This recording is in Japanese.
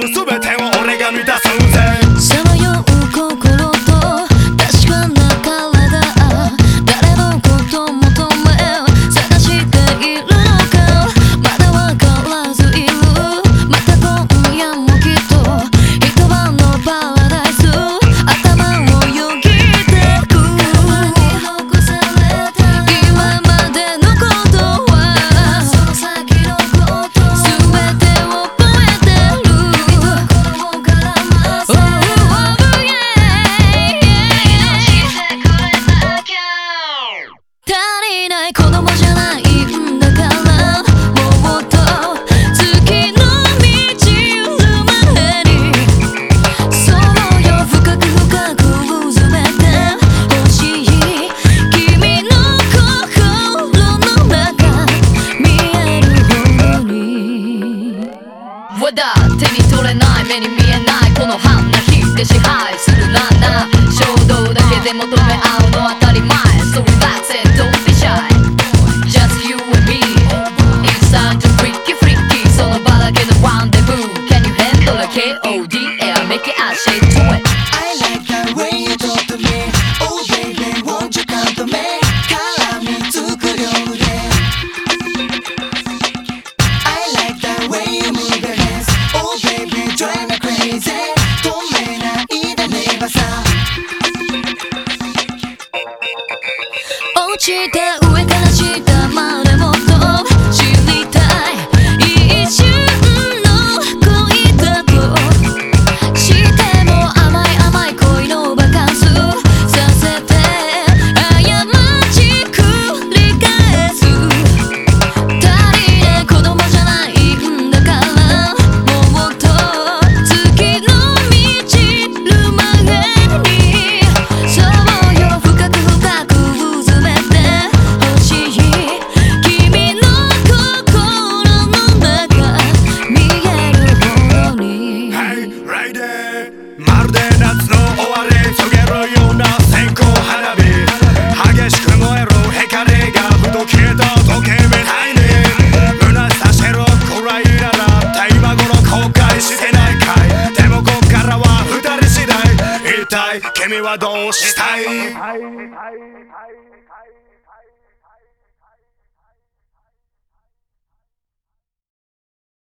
Canımı su 手に取れない目に見えないこの半な日で支配するランナー衝動だけで求め合うの当たり前 So relax and don't be shy Just you and me It's time to freaky freaky その場だけのワンデブー Can you handle a KOD? Yeah, make it a shake 君はどうしたい？